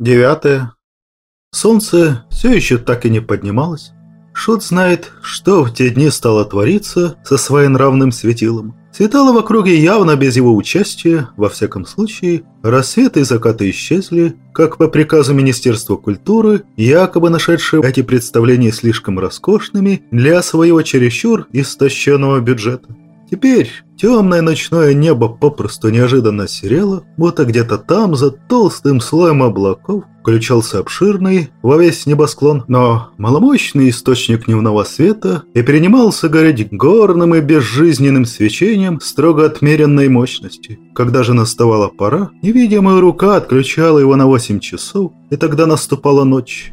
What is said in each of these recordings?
Девятое. Солнце все еще так и не поднималось. Шут знает, что в те дни стало твориться со своенравным светилом. Светало в округе явно без его участия, во всяком случае, рассветы и закаты исчезли, как по приказу Министерства культуры, якобы нашедшие эти представления слишком роскошными для своего чересчур истощенного бюджета. Теперь темное ночное небо попросту неожиданно серело, будто где-то там, за толстым слоем облаков, включался обширный во весь небосклон, но маломощный источник дневного света и перенимался гореть горным и безжизненным свечением строго отмеренной мощности. Когда же наставала пора, невидимая рука отключала его на 8 часов, и тогда наступала ночь.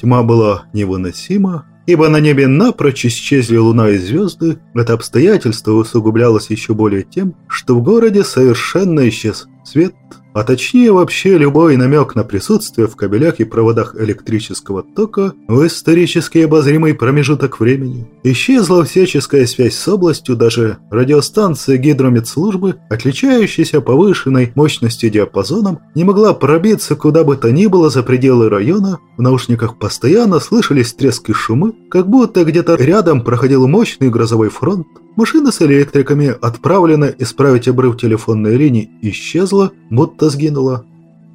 Тьма была невыносима, ибо на небе напрочь исчезли луна и звезды, это обстоятельство усугублялось еще более тем, что в городе совершенно исчез свет, а точнее вообще любой намек на присутствие в кабелях и проводах электрического тока в исторически обозримый промежуток времени. Исчезла всяческая связь с областью, даже радиостанция гидромедслужбы, отличающаяся повышенной мощностью диапазоном, не могла пробиться куда бы то ни было за пределы района, в наушниках постоянно слышались трески шумы, как будто где-то рядом проходил мощный грозовой фронт. Машина с электриками, отправленная исправить обрыв телефонной линии, исчезла, будто сгинула.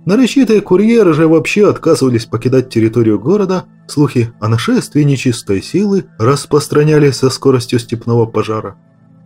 Нарочитые курьеры же вообще отказывались покидать территорию города, слухи о нашествии нечистой силы распространялись со скоростью степного пожара.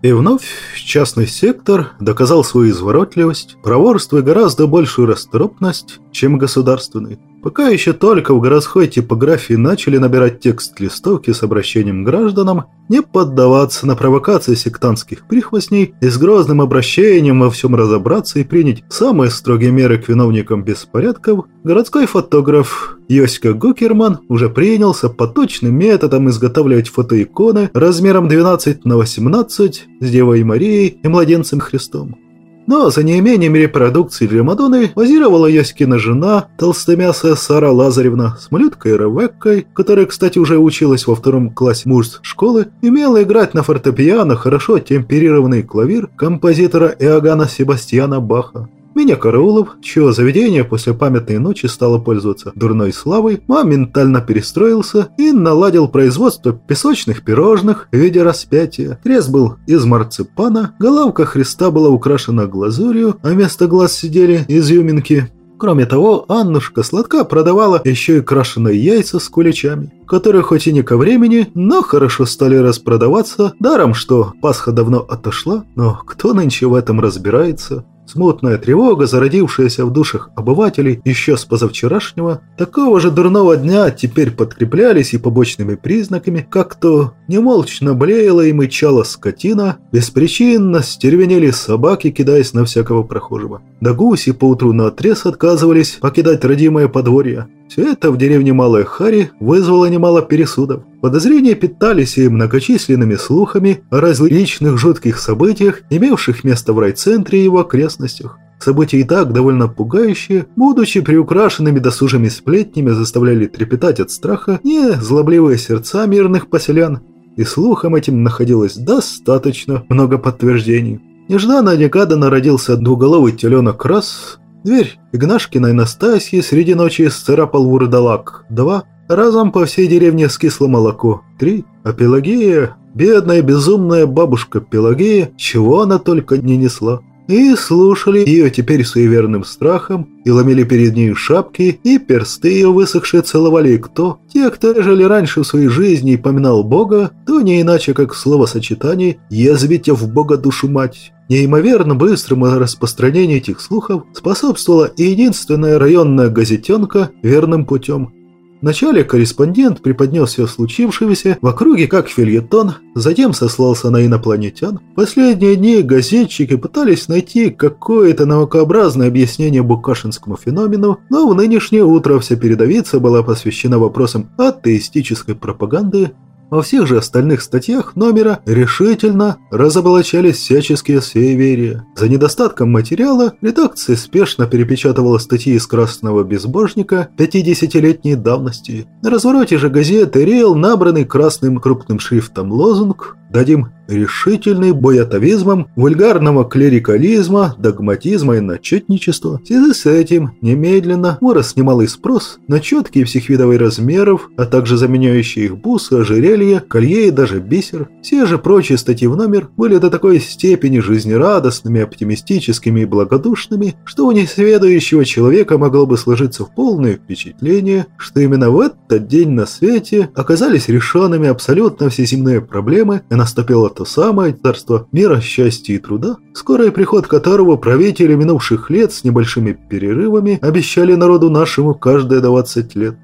И вновь частный сектор доказал свою изворотливость, проворство и гораздо большую расторопность, чем государственный. Пока еще только в городской типографии начали набирать текст листовки с обращением к гражданам, не поддаваться на провокации сектантских прихвостней и с грозным обращением во всем разобраться и принять самые строгие меры к виновникам беспорядков, городской фотограф Йоська Гукерман уже принялся по точным методам изготавливать фотоиконы размером 12 на 18 с Девой Марией и Младенцем Христом. Но за неимением репродукции для Мадонны позировала Яськина жена, толстомясая Сара Лазаревна, с малюткой Ревеккой, которая, кстати, уже училась во втором классе муж школы, умела играть на фортепиано хорошо темперированный клавир композитора Иоганна Себастьяна Баха. Меня Караулов, чье заведение после памятной ночи стало пользоваться дурной славой, моментально перестроился и наладил производство песочных пирожных в виде распятия. Крест был из марципана, головка Христа была украшена глазурью, а вместо глаз сидели изюминки. Кроме того, Аннушка сладка продавала еще и крашеные яйца с куличами, которые хоть и не ко времени, но хорошо стали распродаваться, даром что Пасха давно отошла, но кто нынче в этом разбирается? Смутная тревога, зародившаяся в душах обывателей еще с позавчерашнего, такого же дурного дня теперь подкреплялись и побочными признаками, как то немолчно блеяла и мычала скотина, беспричинно стервенели собаки, кидаясь на всякого прохожего. Да гуси поутру наотрез отказывались покидать родимое подворье. Все это в деревне Малая Хари вызвало немало пересудов. Подозрения питались и многочисленными слухами о различных жутких событиях, имевших место в райцентре и его окрестностях. События и так довольно пугающие, будучи приукрашенными досужими сплетнями, заставляли трепетать от страха не злобливые сердца мирных поселян. И слухам этим находилось достаточно много подтверждений. Нежданно-негаданно родился двуголовый теленок раз, Дверь Игнашкиной Настасьи среди ночи сцарапал вурдалак. Два. Разом по всей деревне скисло молоко. Три. А Пелагея, бедная безумная бабушка Пелагея, чего она только не несла. И слушали ее теперь суеверным страхом, и ломили перед ней шапки, и персты ее высохшие целовали кто. Те, кто жили раньше в своей жизни и поминал Бога, то не иначе, как в словосочетании «язвите в Бога душу мать». Неимоверно быстрому распространению этих слухов способствовала и единственная районная газетенка «Верным путем», Вначале корреспондент преподнес все случившееся в округе как фильетон, затем сослался на инопланетян. Последние дни газетчики пытались найти какое-то наукообразное объяснение букашинскому феномену, но в нынешнее утро вся передовица была посвящена вопросам атеистической пропаганды во всех же остальных статьях номера решительно разоблачались всяческие суеверия. За недостатком материала редакция спешно перепечатывала статьи из «Красного безбожника» 50-летней давности. На развороте же газеты реял набранный красным крупным шрифтом лозунг дадим решительный бой атовизмом, вульгарного клерикализма, догматизма и начетничества. В связи с этим немедленно вырос немалый спрос на четкие всех видов и размеров, а также заменяющие их бусы, ожерелья, колье и даже бисер. Все же прочие статьи в номер были до такой степени жизнерадостными, оптимистическими и благодушными, что у несведущего человека могло бы сложиться в полное впечатление, что именно в этот день на свете оказались решенными абсолютно все земные проблемы и наступило то самое царство мира, счастья и труда, скорый приход которого правители минувших лет с небольшими перерывами обещали народу нашему каждые 20 лет.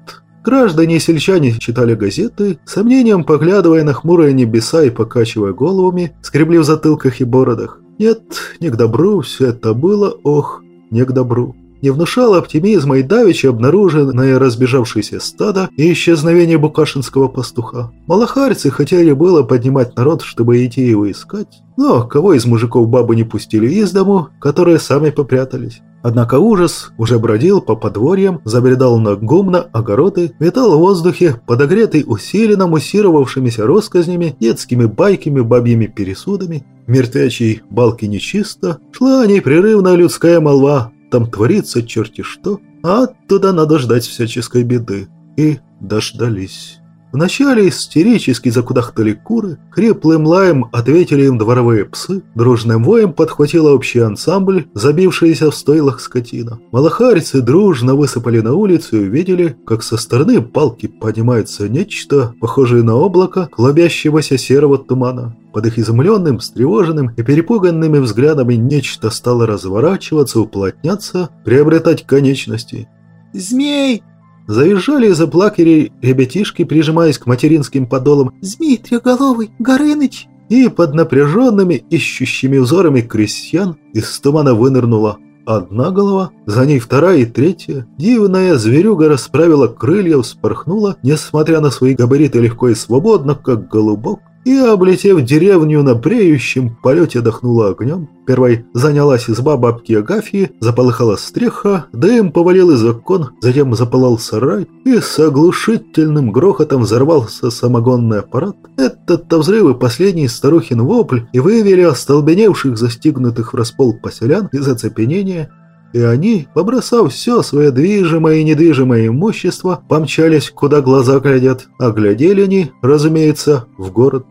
Граждане и сельчане читали газеты, сомнением поглядывая на хмурые небеса и покачивая головами, скребли в затылках и бородах. Нет, не к добру все это было, ох, не к добру не внушало оптимизма и давеча обнаруженное разбежавшееся стадо и исчезновение букашинского пастуха. Малахарцы хотели было поднимать народ, чтобы идти его искать, но кого из мужиков бабы не пустили из дому, которые сами попрятались. Однако ужас уже бродил по подворьям, забредал на гумно огороды, витал в воздухе, подогретый усиленно муссировавшимися россказнями, детскими байками, бабьими пересудами. Мертвячей балки нечисто, шла непрерывная людская молва, там творится черти что, а оттуда надо ждать всяческой беды. И дождались. Вначале истерически закудахтали куры, хриплым лаем ответили им дворовые псы, дружным воем подхватила общий ансамбль, забившийся в стойлах скотина. Малахарцы дружно высыпали на улицу и увидели, как со стороны палки поднимается нечто, похожее на облако клубящегося серого тумана. Под их изумленным, встревоженным и перепуганными взглядами нечто стало разворачиваться, уплотняться, приобретать конечности. «Змей!» Заезжали и заплакали ребятишки, прижимаясь к материнским подолам. «Змей трехголовый, Горыныч!» И под напряженными, ищущими узорами крестьян из тумана вынырнула одна голова, за ней вторая и третья. Дивная зверюга расправила крылья, вспорхнула, несмотря на свои габариты легко и свободно, как голубок и, облетев деревню на бреющем полете, дохнула огнем. Первой занялась изба бабки Агафьи, заполыхала стреха, дым повалил из окон, затем запалал сарай, и с оглушительным грохотом взорвался самогонный аппарат. Этот-то взрыв и последний старухин вопль и вывели остолбеневших, застигнутых в распол поселян из оцепенения, и они, побросав все свое движимое и недвижимое имущество, помчались, куда глаза глядят, а глядели они, разумеется, в город.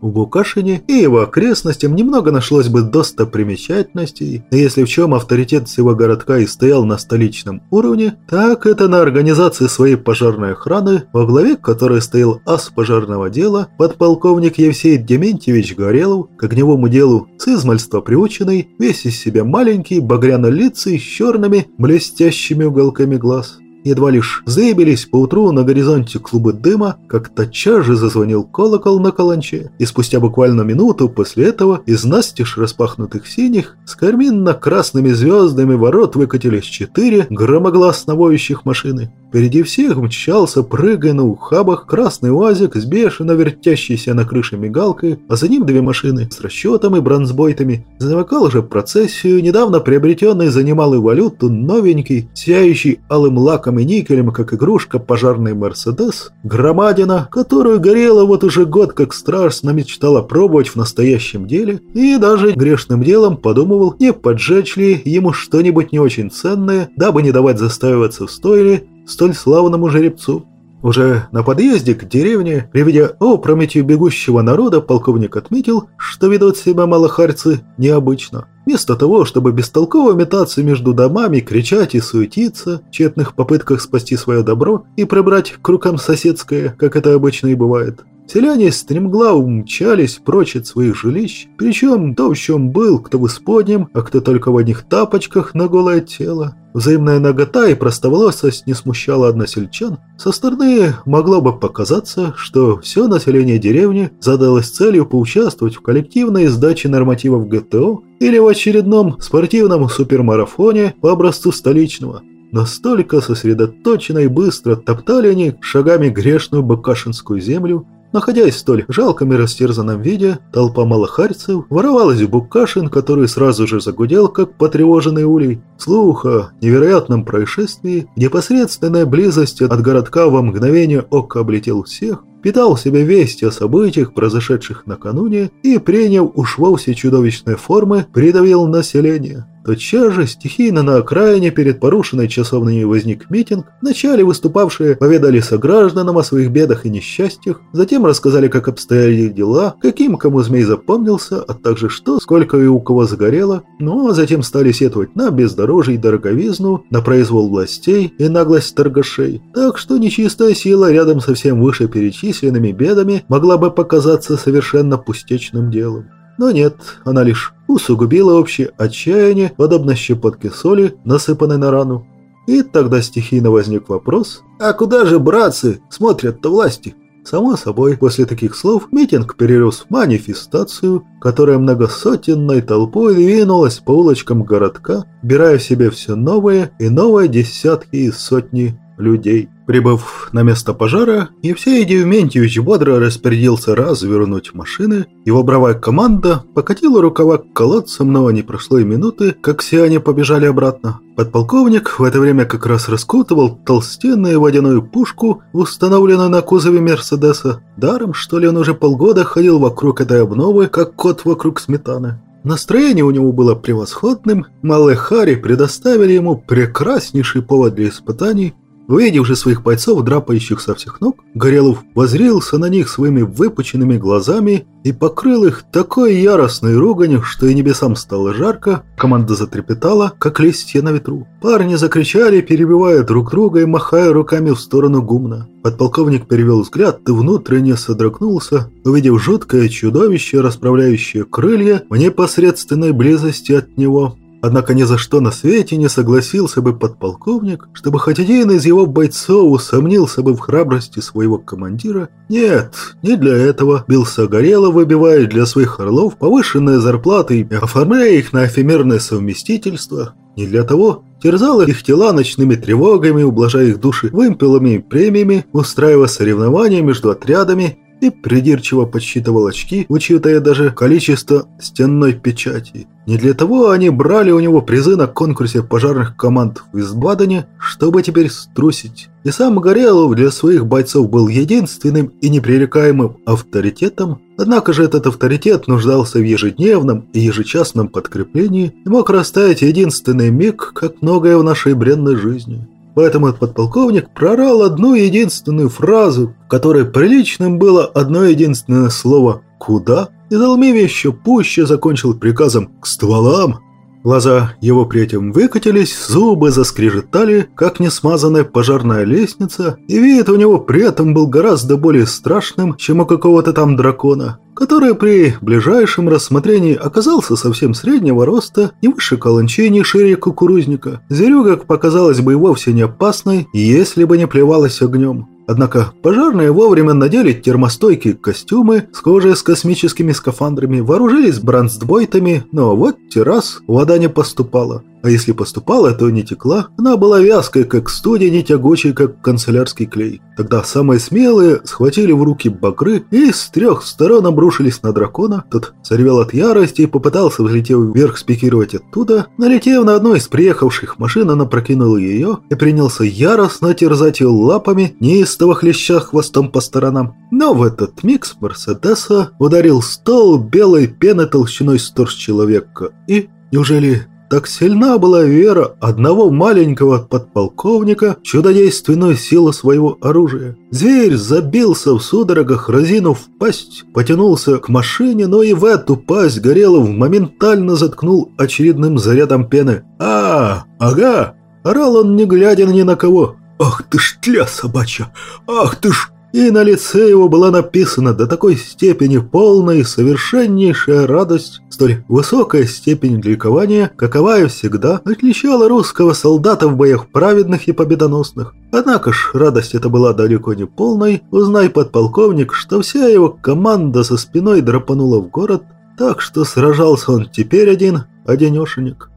В Букашине и его окрестностям немного нашлось бы достопримечательностей, если в чем авторитет всего городка и стоял на столичном уровне, так это на организации своей пожарной охраны, во главе которой стоял ас пожарного дела, подполковник Евсей Дементьевич Горелов, к огневому делу с измальства приученный, весь из себя маленький, багряно-лицый, с черными, блестящими уголками глаз. Едва лишь заебились поутру на горизонте клубы дыма, как тотчас же зазвонил колокол на каланче, и спустя буквально минуту после этого из настежь распахнутых синих с карминно-красными звездами ворот выкатились четыре громогласно воющих машины. Впереди всех мчался, прыгая на ухабах, красный уазик с бешено вертящейся на крыше мигалкой, а за ним две машины с расчетом и бронзбойтами. Замыкал же процессию, недавно приобретенный за немалую валюту, новенький, сияющий алым лаком и никелем, как игрушка, пожарный Мерседес, громадина, которую горела вот уже год как страшно мечтала пробовать в настоящем деле, и даже грешным делом подумывал, не поджечь ли ему что-нибудь не очень ценное, дабы не давать заставиваться в стойле, столь славному жеребцу. Уже на подъезде к деревне, при виде опрометью бегущего народа, полковник отметил, что ведут себя малохарцы необычно. Вместо того, чтобы бестолково метаться между домами, кричать и суетиться, в тщетных попытках спасти свое добро и прибрать к рукам соседское, как это обычно и бывает, Селяне стремглав умчались прочь от своих жилищ, причем то, в чем был, кто в исподнем, а кто только в одних тапочках на голое тело. Взаимная нагота и простоволосость не смущала односельчан. Со стороны могло бы показаться, что все население деревни задалось целью поучаствовать в коллективной сдаче нормативов ГТО или в очередном спортивном супермарафоне по образцу столичного. Настолько сосредоточенно и быстро топтали они шагами грешную бакашинскую землю, Находясь в столь жалком и растерзанном виде, толпа малохарцев воровалась в Букашин, который сразу же загудел, как потревоженный улей. Слух о невероятном происшествии, непосредственная близость от городка во мгновение ока облетел всех, питал в себе вести о событиях, произошедших накануне, и, приняв уж вовсе чудовищной формы, придавил население. Тотчас же стихийно на окраине перед порушенной часовней возник митинг. Вначале выступавшие поведали согражданам о своих бедах и несчастьях, затем рассказали, как обстояли дела, каким кому змей запомнился, а также что, сколько и у кого загорело, ну а затем стали сетовать на бездорожье и дороговизну, на произвол властей и наглость торгашей. Так что нечистая сила рядом со всем вышеперечисленными бедами могла бы показаться совершенно пустячным делом. Но нет, она лишь усугубила общее отчаяние, подобно щепотке соли, насыпанной на рану. И тогда стихийно возник вопрос, а куда же братцы смотрят-то власти? Само собой, после таких слов митинг перерос в манифестацию, которая многосотенной толпой двинулась по улочкам городка, бирая в себе все новые и новые десятки и сотни людей. Прибыв на место пожара, Евсей Девментьевич бодро распорядился развернуть машины. Его бравая команда покатила рукава к колодцам, но не прошло и минуты, как все они побежали обратно. Подполковник в это время как раз раскутывал толстенную водяную пушку, установленную на кузове Мерседеса. Даром, что ли, он уже полгода ходил вокруг этой обновы, как кот вокруг сметаны. Настроение у него было превосходным, малые Хари предоставили ему прекраснейший повод для испытаний – Увидев же своих бойцов, драпающих со всех ног, Горелов возрился на них своими выпученными глазами и покрыл их такой яростной руганью, что и небесам стало жарко, команда затрепетала, как листья на ветру. Парни закричали, перебивая друг друга и махая руками в сторону гумна. Подполковник перевел взгляд и внутренне содрогнулся, увидев жуткое чудовище, расправляющее крылья в непосредственной близости от него. Однако ни за что на свете не согласился бы подполковник, чтобы хоть один из его бойцов усомнился бы в храбрости своего командира. Нет, не для этого бился Горело, выбивая для своих орлов повышенные зарплаты и оформляя их на эфемерное совместительство. Не для того терзал их тела ночными тревогами, ублажая их души вымпелами и премиями, устраивая соревнования между отрядами и придирчиво подсчитывал очки, учитывая даже количество стенной печати. Не для того они брали у него призы на конкурсе пожарных команд в Избадене, чтобы теперь струсить. И сам Горелов для своих бойцов был единственным и непререкаемым авторитетом, однако же этот авторитет нуждался в ежедневном и ежечасном подкреплении и мог расставить единственный миг, как многое в нашей бренной жизни. Поэтому подполковник прорал одну единственную фразу, которой приличным было одно единственное слово «Куда?» и Залмив еще пуще закончил приказом «К стволам!». Глаза его при этом выкатились, зубы заскрежетали, как несмазанная пожарная лестница, и вид у него при этом был гораздо более страшным, чем у какого-то там дракона который при ближайшем рассмотрении оказался совсем среднего роста, не выше каланчей, не шире кукурузника. Зверюга показалась бы и вовсе не опасной, если бы не плевалась огнем. Однако пожарные вовремя надели термостойкие костюмы, схожие с космическими скафандрами, вооружились бронзбойтами, но вот террас вода не поступала. А если поступала, то не текла. Она была вязкой, как студия, не тягучей, как канцелярский клей. Тогда самые смелые схватили в руки багры и с трех сторон обрушились на дракона. Тот заревел от ярости и попытался, взлетев вверх, спикировать оттуда. Налетев на одну из приехавших машин, она прокинула ее и принялся яростно терзать ее лапами, неистово хлеща хвостом по сторонам. Но в этот миг с Мерседеса ударил стол белой пены толщиной с человека. И неужели так сильна была вера одного маленького подполковника в чудодейственную силу своего оружия. Зверь забился в судорогах, разинув пасть, потянулся к машине, но и в эту пасть Горелов моментально заткнул очередным зарядом пены. «А, ага!» Орал он, не глядя ни на кого. «Ах ты ж тля собачья! Ах ты ж и на лице его была написана до такой степени полная и совершеннейшая радость, столь высокая степень ликования, каковая всегда отличала русского солдата в боях праведных и победоносных. Однако ж, радость эта была далеко не полной, узнай подполковник, что вся его команда со спиной драпанула в город, так что сражался он теперь один, одинешенек.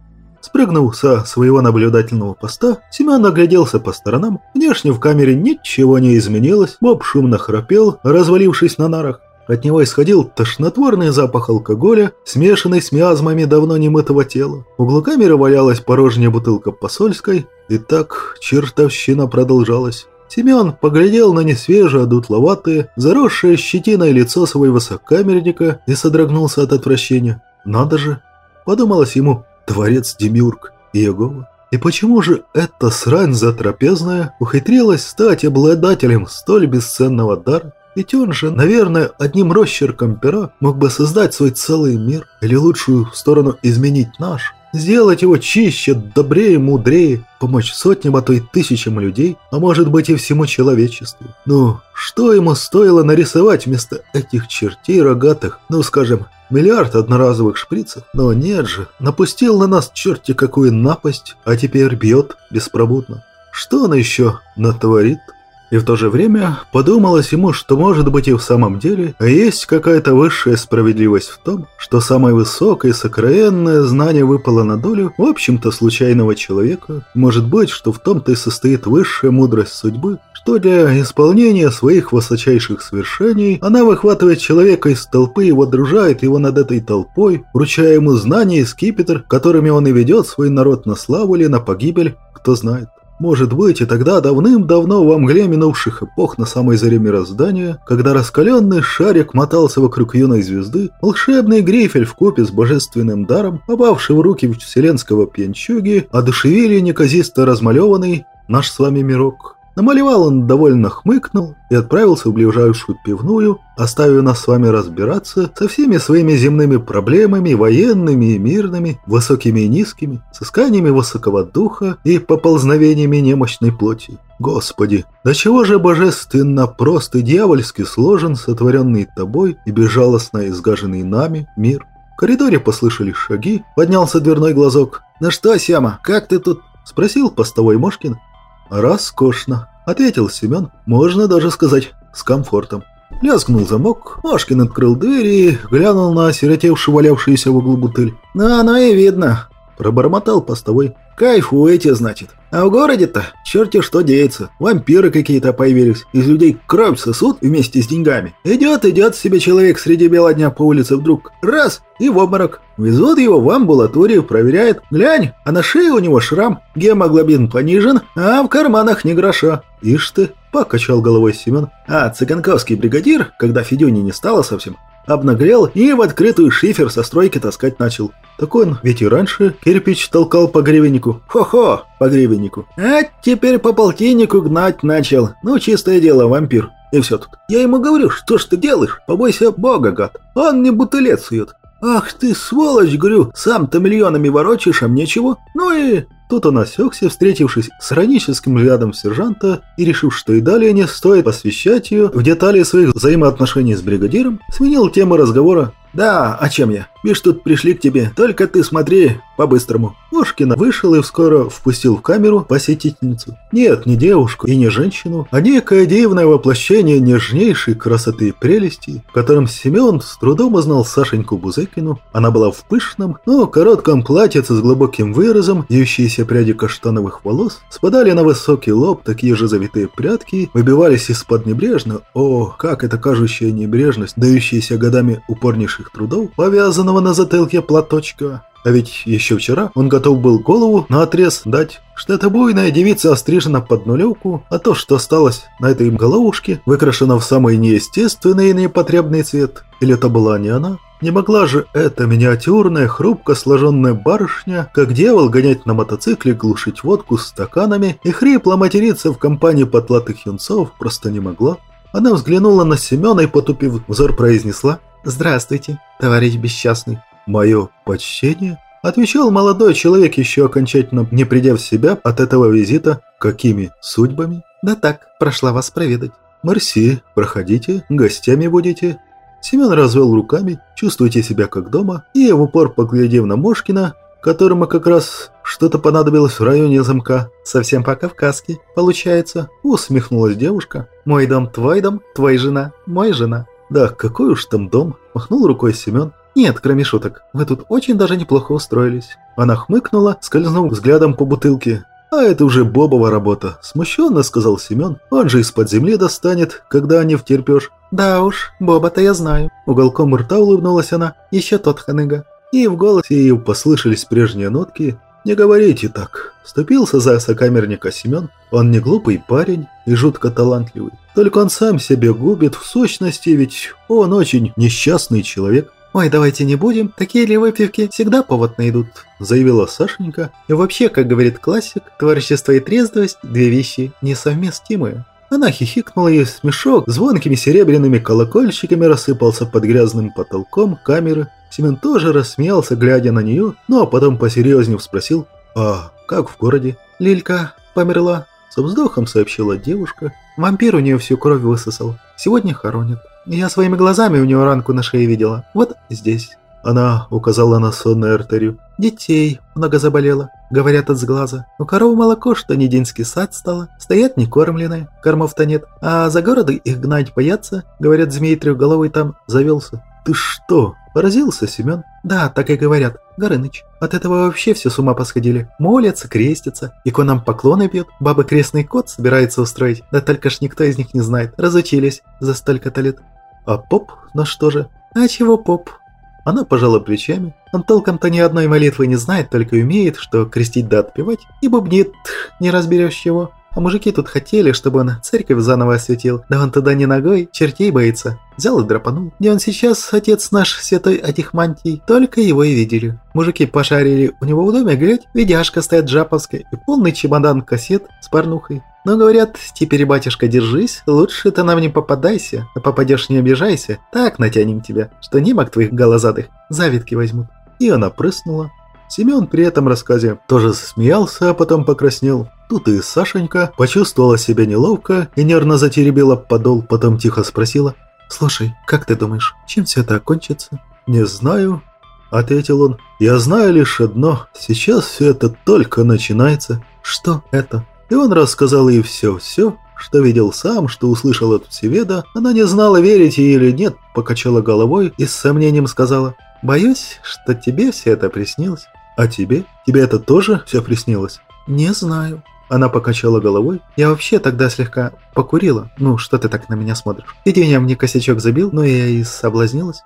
Спрыгнув со своего наблюдательного поста, Семен огляделся по сторонам. Внешне в камере ничего не изменилось. Боб шумно храпел, развалившись на нарах. От него исходил тошнотворный запах алкоголя, смешанный с миазмами давно немытого тела. В углу камеры валялась порожняя бутылка посольской, и так чертовщина продолжалась. Семен поглядел на несвежее, дутловатое, заросшее щетиной лицо своего сокамерника и содрогнулся от отвращения. «Надо же!» – подумалось ему, творец Демиург Иегова. И почему же эта срань затрапезная ухитрилась стать обладателем столь бесценного дара? Ведь он же, наверное, одним росчерком пера мог бы создать свой целый мир, или лучшую сторону изменить наш, сделать его чище, добрее, мудрее, помочь сотням, а то и тысячам людей, а может быть и всему человечеству. Ну, что ему стоило нарисовать вместо этих чертей рогатых, ну, скажем, миллиард одноразовых шприцев? Но нет же, напустил на нас черти какую напасть, а теперь бьет беспробудно. Что он еще натворит? И в то же время подумалось ему, что может быть и в самом деле есть какая-то высшая справедливость в том, что самое высокое и сокровенное знание выпало на долю, в общем-то, случайного человека. Может быть, что в том-то и состоит высшая мудрость судьбы, что для исполнения своих высочайших свершений она выхватывает человека из толпы и водружает его над этой толпой, вручая ему знания и скипетр, которыми он и ведет свой народ на славу или на погибель, кто знает. Может быть, и тогда давным-давно во мгле минувших эпох на самой заре мироздания, когда раскаленный шарик мотался вокруг юной звезды, волшебный грифель в купе с божественным даром, попавший в руки вселенского пьянчуги, одушевили неказисто размалеванный наш с вами мирок. Намалевал он довольно хмыкнул и отправился в ближайшую пивную, оставив нас с вами разбираться со всеми своими земными проблемами, военными и мирными, высокими и низкими, сысканиями высокого духа и поползновениями немощной плоти. Господи, до чего же божественно, прост и дьявольски сложен, сотворенный тобой и безжалостно изгаженный нами мир. В коридоре послышались шаги, поднялся дверной глазок. «Ну что, Сема, как ты тут?» – спросил постовой Мошкин, «Роскошно», — ответил Семен, можно даже сказать, с комфортом. Лязгнул замок, Машкин открыл дверь и глянул на осиротевшую валявшуюся в углу бутыль. «Ну, оно и видно», – пробормотал постовой. «Кайфуете, значит. А в городе-то черти что деется. Вампиры какие-то появились. Из людей кровь сосут вместе с деньгами. Идет, идет себе человек среди бела дня по улице вдруг. Раз, и в обморок. Везут его в амбулаторию, проверяют. Глянь, а на шее у него шрам. Гемоглобин понижен, а в карманах не гроша. Ишь ты, покачал головой Семен. А цыганковский бригадир, когда Федюни не стало совсем, обнаглел и в открытую шифер со стройки таскать начал. Так он ведь и раньше кирпич толкал по гривеннику. Хо-хо, по гривеннику. А теперь по полтиннику гнать начал. Ну, чистое дело, вампир. И все тут. Я ему говорю, что ж ты делаешь? Побойся бога, гад. Он мне бутылет сует. Ах ты, сволочь, говорю, сам-то миллионами ворочишь, а мне чего? Ну и Тут он осекся, встретившись с ироническим взглядом сержанта и решив, что и далее не стоит посвящать ее в детали своих взаимоотношений с бригадиром, сменил тему разговора «Да, а чем я? Видишь, тут пришли к тебе, только ты смотри по-быстрому». Ложкина вышел и скоро впустил в камеру посетительницу. Нет, не девушку и не женщину, а некое дивное воплощение нежнейшей красоты и прелести, в котором Семен с трудом узнал Сашеньку Бузыкину. Она была в пышном, но коротком платьице с глубоким выразом, вьющиеся пряди каштановых волос, спадали на высокий лоб, такие же завитые прятки, выбивались из-под небрежно, о, как эта кажущая небрежность, дающаяся годами упорнейшей тяжелейших трудов, повязанного на затылке платочка. А ведь еще вчера он готов был голову на отрез дать, что эта буйная девица острижена под нулевку, а то, что осталось на этой головушке, выкрашено в самый неестественный и непотребный цвет. Или это была не она? Не могла же эта миниатюрная, хрупко сложенная барышня, как дьявол, гонять на мотоцикле, глушить водку стаканами и хрипло материться в компании потлатых юнцов просто не могла. Она взглянула на Семена и, потупив взор, произнесла «Здравствуйте, товарищ бесчастный». «Мое почтение?» Отвечал молодой человек, еще окончательно не придя в себя от этого визита. «Какими судьбами?» «Да так, прошла вас проведать». «Мерси, проходите, гостями будете». Семен развел руками, чувствуйте себя как дома, и в упор поглядев на Мошкина, которому как раз что-то понадобилось в районе замка. Совсем по-кавказски, получается, усмехнулась девушка. Мой дом твой дом, твой жена, мой жена. «Да, какой уж там дом!» – махнул рукой Семен. «Нет, кроме шуток, вы тут очень даже неплохо устроились». Она хмыкнула, скользнув взглядом по бутылке. «А это уже Бобова работа», – смущенно сказал Семен. «Он же из-под земли достанет, когда не втерпешь». «Да уж, Боба-то я знаю». Уголком рта улыбнулась она. «Еще тот ханыга». И в голосе ее послышались прежние нотки. «Не говорите так», – вступился за сокамерника Семен. «Он не глупый парень и жутко талантливый. Только он сам себя губит в сущности, ведь он очень несчастный человек». «Ой, давайте не будем, такие ли выпивки всегда повод найдут», – заявила Сашенька. И вообще, как говорит классик, творчество и трезвость – две вещи несовместимые. Она хихикнула, и смешок звонкими серебряными колокольчиками рассыпался под грязным потолком камеры. Семен тоже рассмеялся, глядя на нее, ну а потом посерьезнее спросил, «А как в городе?» «Лилька померла», – со вздохом сообщила девушка. «Вампир у нее всю кровь высосал. Сегодня хоронят». Я своими глазами у него ранку на шее видела. Вот здесь. Она указала на сонную артерию. Детей много заболело. Говорят от сглаза. У коровы молоко, что не денский сад стало. Стоят некормленные. Кормов-то нет. А за города их гнать боятся. Говорят, змей трехголовый там завелся. Ты что? Поразился Семен? Да, так и говорят. Горыныч. От этого вообще все с ума посходили. Молятся, крестятся, иконам поклоны бьют. Баба крестный кот собирается устроить. Да только ж никто из них не знает. Разучились за столько-то лет. А поп на что же? А чего поп? Она пожала плечами. Он толком-то ни одной молитвы не знает, только умеет, что крестить да отпевать, и бубнит, не разберешь чего. А мужики тут хотели, чтобы он церковь заново осветил, да он туда не ногой, чертей боится. Взял и драпанул. Где он сейчас, отец наш, святой Атихмантий, только его и видели. Мужики пошарили у него в доме, глядь, видяшка стоит джаповская и полный чемодан кассет с порнухой. Но говорят, теперь, батюшка, держись, лучше ты нам не попадайся, а попадешь не обижайся, так натянем тебя, что немок твоих голозадых завитки возьмут. И она прыснула. Семен при этом рассказе тоже смеялся, а потом покраснел. Тут и Сашенька почувствовала себя неловко и нервно затеребила подол, потом тихо спросила. «Слушай, как ты думаешь, чем все это окончится?» «Не знаю», — ответил он. «Я знаю лишь одно. Сейчас все это только начинается». «Что это?» И он рассказал ей все-все, что видел сам, что услышал от Всеведа. Она не знала, верить ей или нет, покачала головой и с сомнением сказала, «Боюсь, что тебе все это приснилось». «А тебе? Тебе это тоже все приснилось?» «Не знаю». Она покачала головой. «Я вообще тогда слегка покурила. Ну, что ты так на меня смотришь? Видением мне косячок забил, но я и соблазнилась».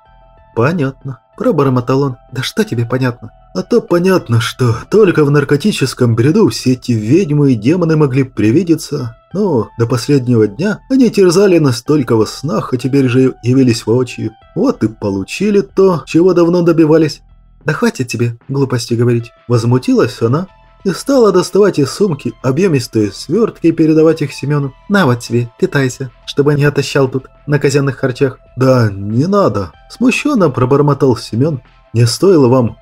«Понятно». Пробормотал он. «Да что тебе понятно?» А то понятно, что только в наркотическом бреду все эти ведьмы и демоны могли привидеться. Но до последнего дня они терзали нас только во снах, а теперь же явились воочию. Вот и получили то, чего давно добивались. «Да хватит тебе глупости говорить», – возмутилась она и стала доставать из сумки объемистые свертки и передавать их Семену. «На вот тебе, питайся, чтобы не отощал тут на казенных харчах». «Да, не надо», – смущенно пробормотал Семен. «Не стоило вам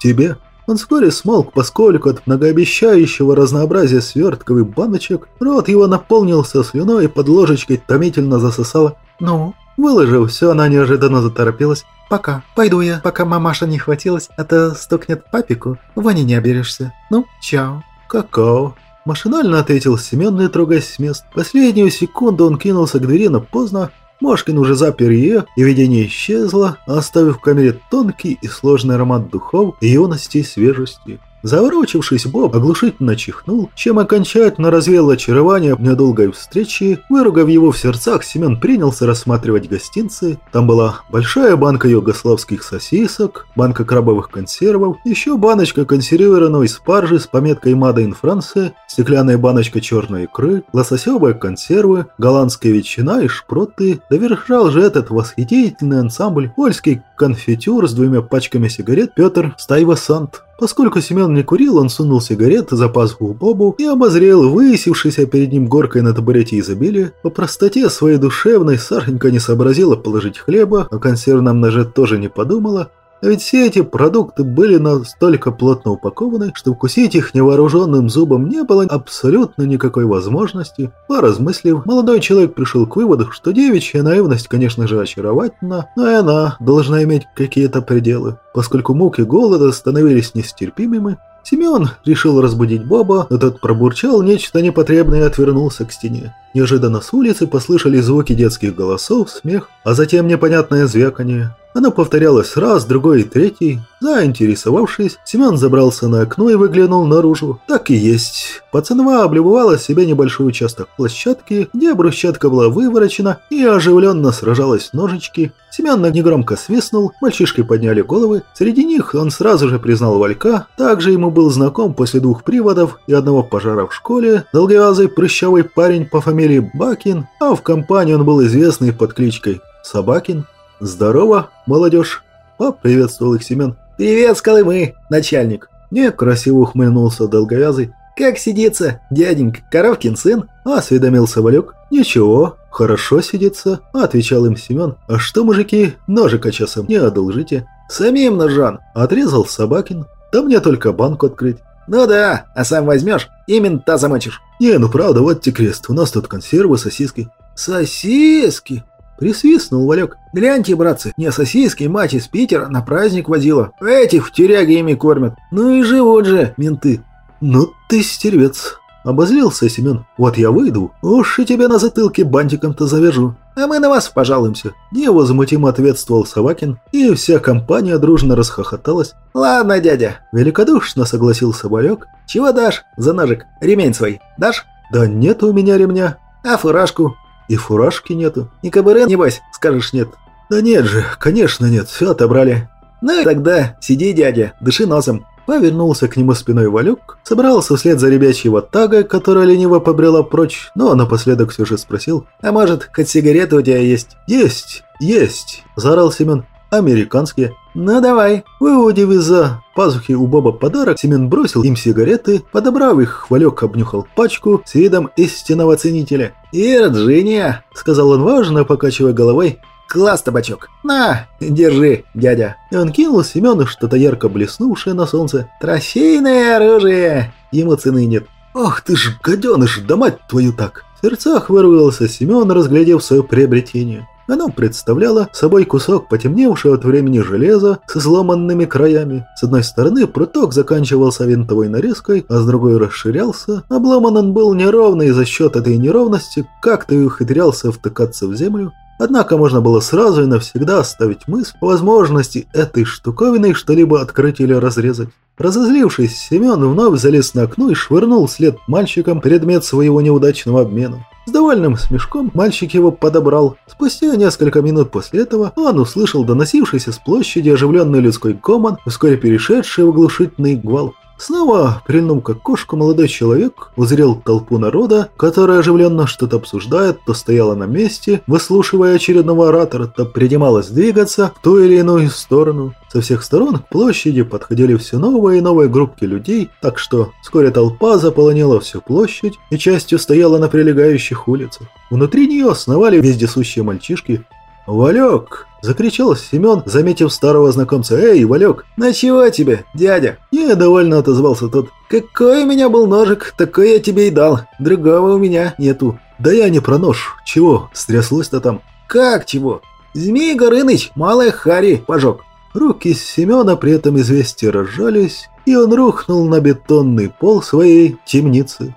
«Тебе?» Он вскоре смолк, поскольку от многообещающего разнообразия свертков и баночек рот его наполнился слюной и под ложечкой томительно засосало. «Ну?» Выложив все, она неожиданно заторопилась. «Пока. Пойду я, пока мамаша не хватилась, а то стукнет папику, Ване не оберешься. Ну, чао». «Какао». Машинально ответил Семен, не трогаясь с мест. Последнюю секунду он кинулся к двери, но поздно. Мошкин уже запер ее, и видение исчезло, оставив в камере тонкий и сложный аромат духов, юности и свежести. Заворочившись, Боб оглушительно чихнул, чем окончательно развеял очарование недолгой встречи. Выругав его в сердцах, Семен принялся рассматривать гостинцы. Там была большая банка югославских сосисок, банка крабовых консервов, еще баночка консервированной спаржи с пометкой «Мада ин Франция», стеклянная баночка черной икры, лососевые консервы, голландская ветчина и шпроты. Довершал же этот восхитительный ансамбль польский конфетюр с двумя пачками сигарет Петр Стайвасант. Поскольку Семен не курил, он сунул сигареты за пазуху Бобу и обозрел высевшийся перед ним горкой на табурете изобилие. По простоте своей душевной Сашенька не сообразила положить хлеба, о консервном ноже тоже не подумала, а ведь все эти продукты были настолько плотно упакованы, что вкусить их невооруженным зубом не было абсолютно никакой возможности. Поразмыслив, молодой человек пришел к выводу, что девичья наивность, конечно же, очаровательна, но и она должна иметь какие-то пределы. Поскольку муки голода становились нестерпимыми, Семен решил разбудить Боба, но тот пробурчал нечто непотребное и отвернулся к стене. Неожиданно с улицы послышались звуки детских голосов, смех, а затем непонятное звяканье. Оно повторялось раз, другой и третий. Заинтересовавшись, Семен забрался на окно и выглянул наружу. Так и есть. Пацанва облюбовала себе небольшой участок площадки, где брусчатка была выворочена и оживленно сражалась ножички. Семен негромко свистнул, мальчишки подняли головы. Среди них он сразу же признал Валька. Также ему был знаком после двух приводов и одного пожара в школе, долговязый прыщавый парень по фамилии Бакин, а в компании он был известный под кличкой Собакин. «Здорово, молодежь!» – поприветствовал их Семен. «Привет, с Колымы, начальник!» Некрасиво ухмыльнулся долговязый. «Как сидится, дяденька, Коровкин сын?» – осведомился Валек. «Ничего, хорошо сидится», – отвечал им Семен. «А что, мужики, ножика часом не одолжите?» «Самим ножан!» – отрезал Собакин. «Да мне только банку открыть». «Ну да, а сам возьмешь, именно та замочишь». «Не, ну правда, вот те крест, у нас тут консервы, сосиски». «Сосиски?» Присвистнул Валек. «Гляньте, братцы, не сосиски мать из Питера на праздник водила. Этих в тюряге ими кормят. Ну и живут же, менты». «Ну ты стервец», — обозлился Семен. «Вот я выйду, уж и тебя на затылке бантиком-то завяжу». «А мы на вас пожалуемся», — невозмутимо ответствовал Савакин, и вся компания дружно расхохоталась. «Ладно, дядя», — великодушно согласился Валек. «Чего дашь за ножик? Ремень свой дашь?» «Да нет у меня ремня». «А фуражку?» И фуражки нету. И кобыры, небось, скажешь нет. Да нет же, конечно нет, все отобрали. Ну тогда сиди, дядя, дыши носом. Повернулся к нему спиной Валюк, собрался вслед за ребячьего тага, которая лениво побрела прочь, но напоследок все же спросил. «А может, хоть сигареты у тебя есть?» «Есть, есть!» – заорал Семен. «Американские». «Ну давай». Выудив из-за пазухи у Боба подарок, Семен бросил им сигареты, подобрав их, Валек обнюхал пачку с видом истинного ценителя. «И Раджиния», — сказал он важно, покачивая головой. «Класс, табачок! На, держи, дядя!» И он кинул Семену что-то ярко блеснувшее на солнце. «Трофейное оружие! Ему цены нет!» «Ох ты ж, гаденыш, да мать твою так!» В сердцах вырвался Семен, разглядев свое приобретение. Оно представляло собой кусок потемневшего от времени железа с изломанными краями. С одной стороны пруток заканчивался винтовой нарезкой, а с другой расширялся. Обломан он был неровный и за счет этой неровности как-то и ухитрялся втыкаться в землю. Однако можно было сразу и навсегда оставить мысль о возможности этой штуковиной что-либо открыть или разрезать. Разозлившись, Семен вновь залез на окно и швырнул вслед мальчикам предмет своего неудачного обмена. С довольным смешком мальчик его подобрал. Спустя несколько минут после этого он услышал доносившийся с площади оживленный людской гомон, вскоре перешедший в оглушительный гвалт. Снова, прильнув как кошку, молодой человек узрел толпу народа, которая оживленно что-то обсуждает, то стояла на месте, выслушивая очередного оратора, то принималась двигаться в ту или иную сторону. Со всех сторон к площади подходили все новые и новые группки людей, так что вскоре толпа заполонила всю площадь и частью стояла на прилегающих улицах. Внутри нее основали вездесущие мальчишки. «Валек!» Закричал Семен, заметив старого знакомца. «Эй, Валек, на чего тебе, дядя?» Недовольно отозвался тот. «Какой у меня был ножик, такой я тебе и дал. Другого у меня нету». «Да я не про нож. Чего, стряслось-то там?» «Как чего? Змей Горыныч, малая Хари, пожег». Руки Семена при этом известие разжались, и он рухнул на бетонный пол своей темницы.